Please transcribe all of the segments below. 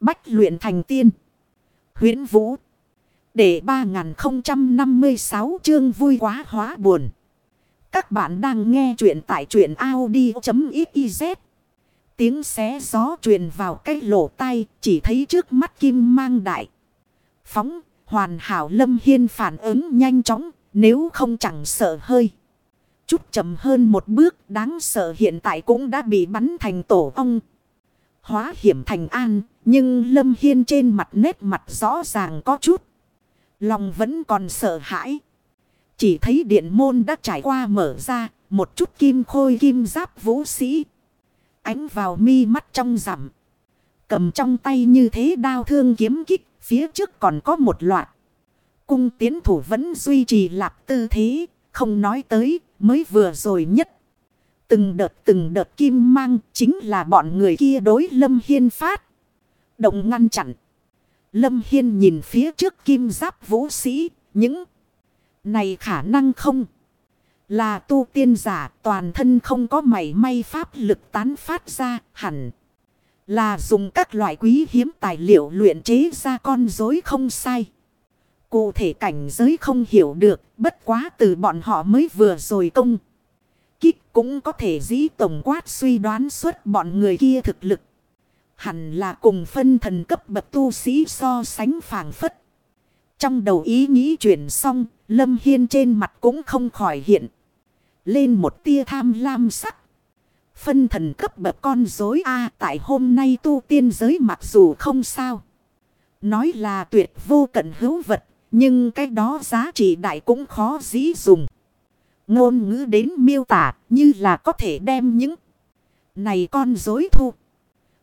Bách luyện thành tiên. huyễn Vũ. Để 3056 chương vui quá hóa buồn. Các bạn đang nghe truyện tại truyện Audi.xyz. Tiếng xé gió truyền vào cái lỗ tai, chỉ thấy trước mắt kim mang đại. Phóng, hoàn hảo lâm hiên phản ứng nhanh chóng, nếu không chẳng sợ hơi. Chút chậm hơn một bước, đáng sợ hiện tại cũng đã bị bắn thành tổ ong. Hóa hiểm thành an nhưng lâm hiên trên mặt nét mặt rõ ràng có chút. Lòng vẫn còn sợ hãi. Chỉ thấy điện môn đã trải qua mở ra, một chút kim khôi kim giáp vũ sĩ. Ánh vào mi mắt trong rằm. Cầm trong tay như thế đao thương kiếm kích, phía trước còn có một loạt. Cung tiến thủ vẫn duy trì lạp tư thế, không nói tới, mới vừa rồi nhất. Từng đợt từng đợt kim mang chính là bọn người kia đối Lâm Hiên phát. Động ngăn chặn. Lâm Hiên nhìn phía trước kim giáp vũ sĩ, những này khả năng không. Là tu tiên giả toàn thân không có mảy may pháp lực tán phát ra hẳn. Là dùng các loại quý hiếm tài liệu luyện chế ra con dối không sai. Cụ thể cảnh giới không hiểu được bất quá từ bọn họ mới vừa rồi công. Kích cũng có thể dĩ tổng quát suy đoán suốt bọn người kia thực lực. Hẳn là cùng phân thần cấp bậc tu sĩ so sánh phản phất. Trong đầu ý nghĩ chuyển xong, Lâm Hiên trên mặt cũng không khỏi hiện. Lên một tia tham lam sắc. Phân thần cấp bậc con dối A tại hôm nay tu tiên giới mặc dù không sao. Nói là tuyệt vô cận hữu vật, nhưng cái đó giá trị đại cũng khó dĩ dùng. Ngôn ngữ đến miêu tả như là có thể đem những này con dối thu.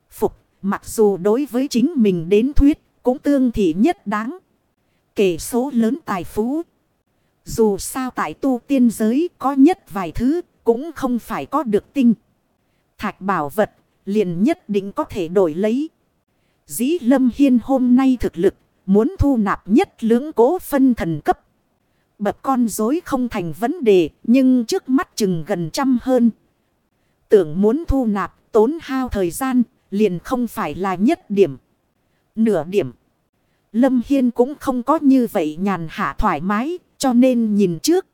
Phục, mặc dù đối với chính mình đến thuyết cũng tương thị nhất đáng. Kể số lớn tài phú. Dù sao tại tu tiên giới có nhất vài thứ cũng không phải có được tinh. Thạch bảo vật liền nhất định có thể đổi lấy. Dĩ lâm hiên hôm nay thực lực muốn thu nạp nhất lưỡng cố phân thần cấp. Bập con dối không thành vấn đề, nhưng trước mắt chừng gần trăm hơn. Tưởng muốn thu nạp, tốn hao thời gian, liền không phải là nhất điểm. Nửa điểm. Lâm Hiên cũng không có như vậy nhàn hạ thoải mái, cho nên nhìn trước.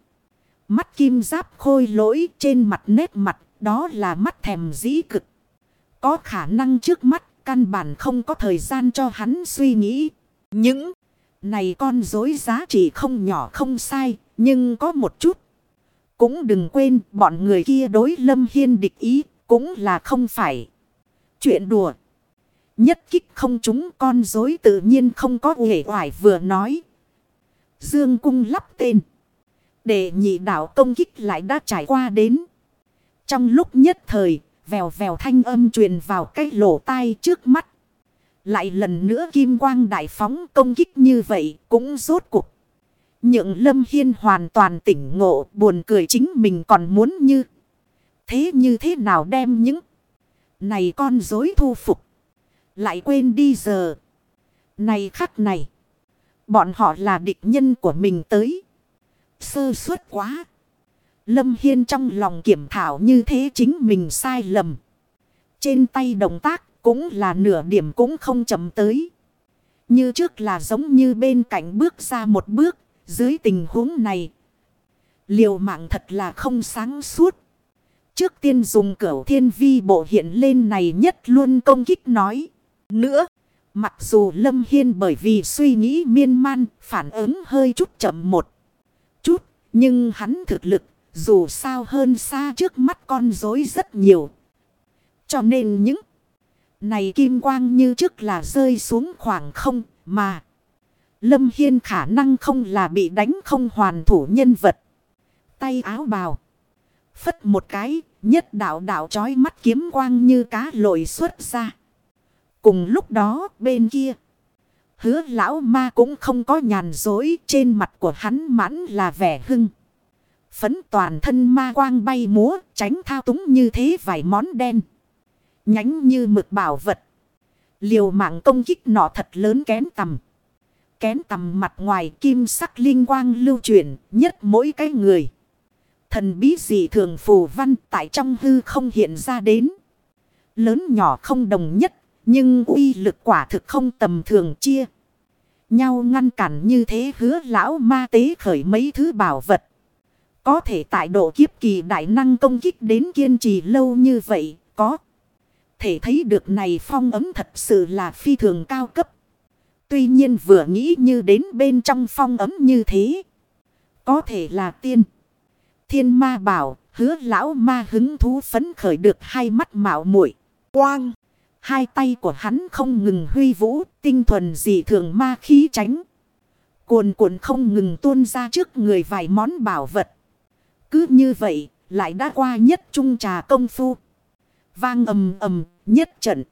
Mắt kim giáp khôi lỗi trên mặt nét mặt, đó là mắt thèm dĩ cực. Có khả năng trước mắt, căn bản không có thời gian cho hắn suy nghĩ. Những này con dối giá trị không nhỏ không sai, nhưng có một chút. Cũng đừng quên bọn người kia đối lâm hiên địch ý, cũng là không phải. Chuyện đùa. Nhất kích không chúng con dối tự nhiên không có uể hoài vừa nói. Dương cung lắp tên. Để nhị đảo công kích lại đã trải qua đến. Trong lúc nhất thời, vèo vèo thanh âm truyền vào cái lỗ tai trước mắt. Lại lần nữa kim quang đại phóng công kích như vậy cũng rốt cuộc. Nhượng Lâm Hiên hoàn toàn tỉnh ngộ, buồn cười chính mình còn muốn như. Thế như thế nào đem những này con dối thu phục. Lại quên đi giờ. Này khắc này. Bọn họ là địch nhân của mình tới. Sơ suất quá. Lâm Hiên trong lòng kiểm thảo như thế chính mình sai lầm. Trên tay động tác cũng là nửa điểm cũng không chậm tới. Như trước là giống như bên cạnh bước ra một bước, dưới tình huống này. Liều mạng thật là không sáng suốt. Trước tiên dùng cửu thiên vi bộ hiện lên này nhất luôn công kích nói. Nữa, mặc dù Lâm Hiên bởi vì suy nghĩ miên man, phản ứng hơi chút chậm một chút. Nhưng hắn thực lực, dù sao hơn xa trước mắt con dối rất nhiều. Cho nên những này kim quang như trước là rơi xuống khoảng không mà. Lâm Hiên khả năng không là bị đánh không hoàn thủ nhân vật. Tay áo bào. Phất một cái, nhất đạo đạo trói mắt kiếm quang như cá lội xuất ra. Cùng lúc đó bên kia. Hứa lão ma cũng không có nhàn dối trên mặt của hắn mãn là vẻ hưng. Phấn toàn thân ma quang bay múa tránh thao túng như thế vài món đen. Nhánh như mực bảo vật. Liều mạng công kích nọ thật lớn kén tầm. Kén tầm mặt ngoài kim sắc linh quang lưu chuyển nhất mỗi cái người. Thần bí dị thường phù văn tại trong hư không hiện ra đến. Lớn nhỏ không đồng nhất Nhưng uy lực quả thực không tầm thường chia. Nhau ngăn cản như thế hứa lão ma tế khởi mấy thứ bảo vật. Có thể tại độ kiếp kỳ đại năng công kích đến kiên trì lâu như vậy, có. Thể thấy được này phong ấm thật sự là phi thường cao cấp. Tuy nhiên vừa nghĩ như đến bên trong phong ấm như thế. Có thể là tiên. Thiên ma bảo, hứa lão ma hứng thú phấn khởi được hai mắt mạo muội Quang! Hai tay của hắn không ngừng huy vũ, tinh thuần dị thường ma khí tránh. Cuồn cuộn không ngừng tuôn ra trước người vài món bảo vật. Cứ như vậy, lại đã qua nhất trung trà công phu. Vang ầm ầm, nhất trận.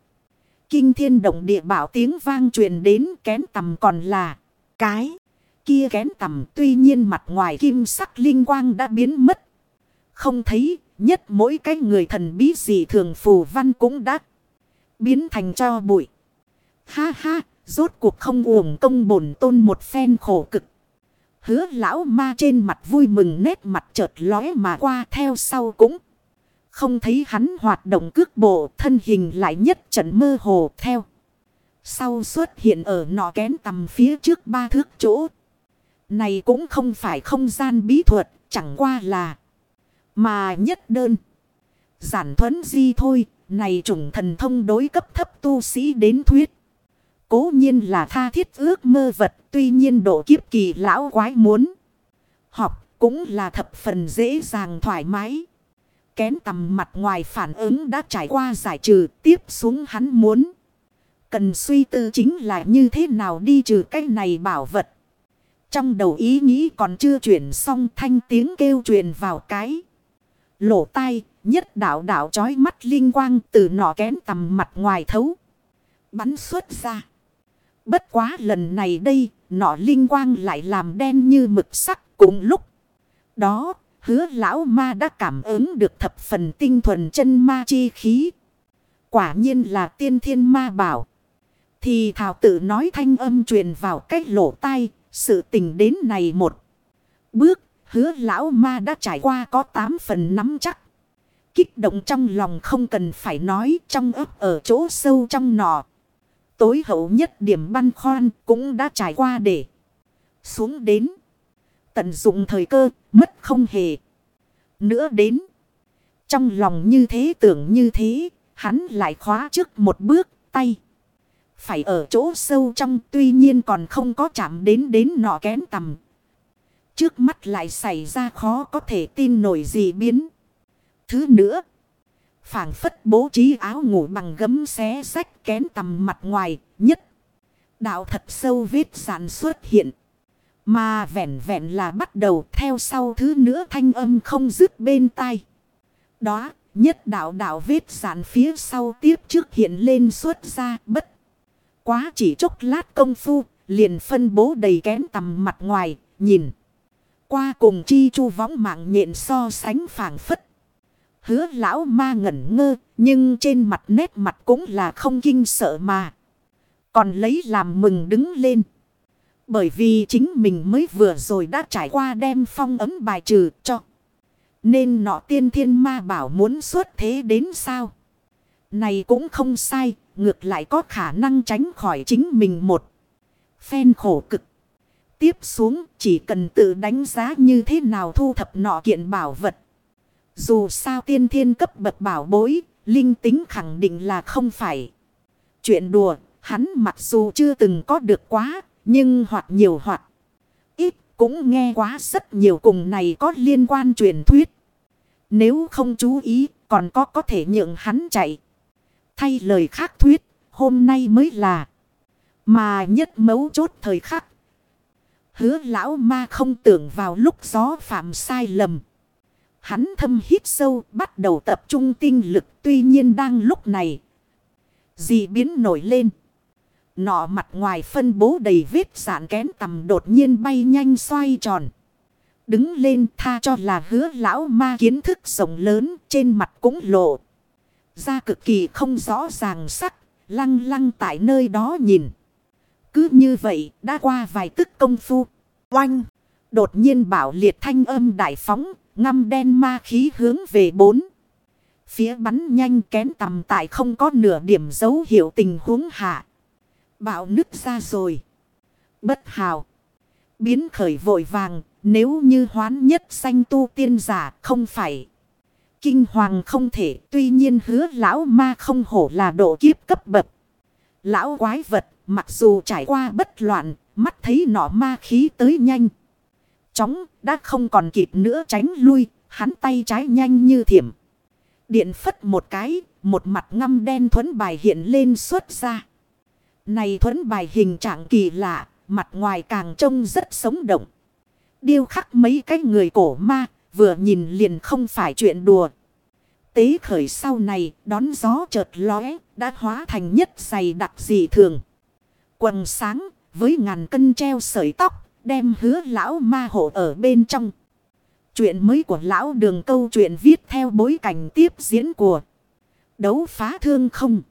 Kinh thiên động địa bảo tiếng vang truyền đến kén tầm còn là cái. Kia kén tầm tuy nhiên mặt ngoài kim sắc linh quang đã biến mất. Không thấy nhất mỗi cái người thần bí gì thường phù văn cũng đã biến thành cho bụi. Ha ha, rốt cuộc không uổng công bổn tôn một phen khổ cực. Hứa lão ma trên mặt vui mừng nét mặt chợt lóe mà qua theo sau cũng. Không thấy hắn hoạt động cước bộ thân hình lại nhất trận mơ hồ theo. Sau xuất hiện ở nọ kén tầm phía trước ba thước chỗ. Này cũng không phải không gian bí thuật, chẳng qua là. Mà nhất đơn. Giản thuấn di thôi, này chủng thần thông đối cấp thấp tu sĩ đến thuyết. Cố nhiên là tha thiết ước mơ vật, tuy nhiên độ kiếp kỳ lão quái muốn. Học cũng là thập phần dễ dàng thoải mái. Kén tầm mặt ngoài phản ứng đã trải qua giải trừ, tiếp xuống hắn muốn. Cần suy tư chính là như thế nào đi trừ cái này bảo vật. Trong đầu ý nghĩ còn chưa chuyển xong thanh tiếng kêu truyền vào cái. Lỗ tai, nhất đạo đảo chói mắt linh quang từ nọ kén tầm mặt ngoài thấu. Bắn xuất ra. Bất quá lần này đây, nọ linh quang lại làm đen như mực sắc cùng lúc. Đó, hứa lão ma đã cảm ứng được thập phần tinh thuần chân ma chi khí. Quả nhiên là tiên thiên ma bảo. Thì thảo tự nói thanh âm truyền vào cách lỗ tai, sự tình đến này một. Bước, hứa lão ma đã trải qua có tám phần nắm chắc. Kích động trong lòng không cần phải nói trong ấp ở chỗ sâu trong nọ. Tối hậu nhất điểm băn khoan cũng đã trải qua để xuống đến. Tận dụng thời cơ, mất không hề. Nữa đến. Trong lòng như thế tưởng như thế, hắn lại khóa trước một bước tay. Phải ở chỗ sâu trong tuy nhiên còn không có chạm đến đến nọ kén tầm. Trước mắt lại xảy ra khó có thể tin nổi gì biến. Thứ nữa. phảng phất bố trí áo ngủ bằng gấm xé sách kén tầm mặt ngoài nhất. Đạo thật sâu vết sản xuất hiện. Mà vẹn vẹn là bắt đầu theo sau thứ nữa thanh âm không dứt bên tai. Đó, nhất đạo đạo vết giản phía sau tiếp trước hiện lên xuất ra bất. Quá chỉ chốc lát công phu, liền phân bố đầy kén tầm mặt ngoài, nhìn. Qua cùng chi chu võng mạng nhện so sánh phảng phất. Hứa lão ma ngẩn ngơ, nhưng trên mặt nét mặt cũng là không kinh sợ mà. Còn lấy làm mừng đứng lên. Bởi vì chính mình mới vừa rồi đã trải qua đem phong ấm bài trừ cho. Nên nọ tiên thiên ma bảo muốn xuất thế đến sao? Này cũng không sai, ngược lại có khả năng tránh khỏi chính mình một. Phen khổ cực. Tiếp xuống chỉ cần tự đánh giá như thế nào thu thập nọ kiện bảo vật. Dù sao tiên thiên cấp bậc bảo bối, linh tính khẳng định là không phải. Chuyện đùa, hắn mặc dù chưa từng có được quá, nhưng hoặc nhiều hoặc ít cũng nghe quá rất nhiều cùng này có liên quan truyền thuyết. Nếu không chú ý, còn có có thể nhượng hắn chạy. Thay lời khác thuyết, hôm nay mới là. Mà nhất mấu chốt thời khắc. Hứa lão ma không tưởng vào lúc gió phạm sai lầm. Hắn thâm hít sâu, bắt đầu tập trung tinh lực, tuy nhiên đang lúc này. Dị biến nổi lên. Nọ mặt ngoài phân bố đầy vết sạn kén tầm đột nhiên bay nhanh xoay tròn. Đứng lên tha cho là hứa lão ma kiến thức rộng lớn trên mặt cũng lộ. Ra cực kỳ không rõ ràng sắc, lăng lăng tại nơi đó nhìn. Cứ như vậy đã qua vài tức công phu. Oanh! Đột nhiên bảo liệt thanh âm đại phóng, ngâm đen ma khí hướng về bốn. Phía bắn nhanh kén tầm tại không có nửa điểm dấu hiệu tình huống hạ. Bạo nứt ra rồi. Bất hào. Biến khởi vội vàng. Nếu như hoán nhất sanh tu tiên giả không phải. Kinh hoàng không thể. Tuy nhiên hứa lão ma không hổ là độ kiếp cấp bậc. Lão quái vật, mặc dù trải qua bất loạn. Mắt thấy nọ ma khí tới nhanh. Chóng, đã không còn kịp nữa tránh lui. Hắn tay trái nhanh như thiểm. Điện phất một cái. Một mặt ngăm đen thuẫn bài hiện lên xuất ra. Này thuẫn bài hình trạng kỳ lạ, mặt ngoài càng trông rất sống động. Điêu khắc mấy cái người cổ ma, vừa nhìn liền không phải chuyện đùa. Tế khởi sau này, đón gió chợt lóe, đã hóa thành nhất dày đặc dị thường. Quần sáng, với ngàn cân treo sợi tóc, đem hứa lão ma hộ ở bên trong. Chuyện mới của lão đường câu chuyện viết theo bối cảnh tiếp diễn của đấu phá thương không.